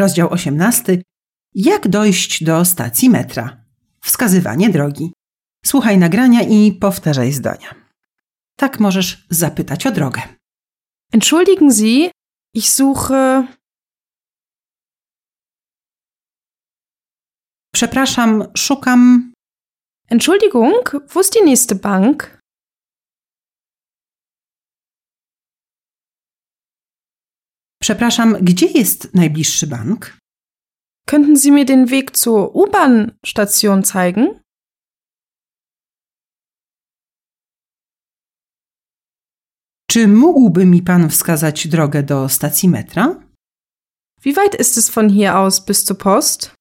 Rozdział 18. Jak dojść do stacji metra? Wskazywanie drogi. Słuchaj nagrania i powtarzaj zdania. Tak możesz zapytać o drogę. Entschuldigen Sie, ich suche. Przepraszam, szukam. Entschuldigung, wo ist die nächste Bank? Przepraszam, gdzie jest najbliższy bank? Könnten Sie mir den Weg zur U-Bahn-Station zeigen? Czy mógłby mi pan wskazać drogę do stacji metra? Wie weit ist es von hier aus bis zur Post?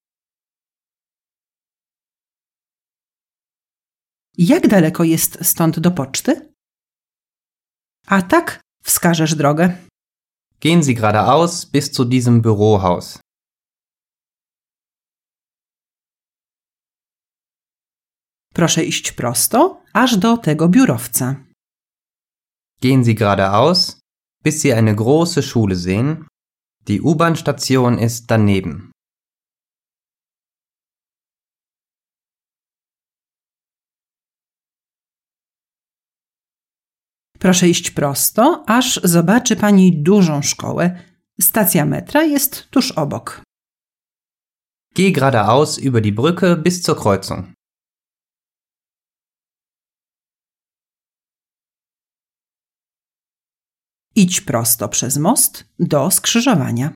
Jak daleko jest stąd do poczty? A tak wskażesz drogę. Gehen Sie geradeaus bis zu diesem Bürohaus. Proszę iść prosto, aż do tego biurowca. Gehen Sie geradeaus, bis Sie eine große Schule sehen. Die U-Bahn-Station ist daneben. Proszę iść prosto, aż zobaczy pani dużą szkołę. Stacja metra jest tuż obok. Geh geradeaus über die Brücke bis zur Kreuzung. Idź prosto przez most do skrzyżowania.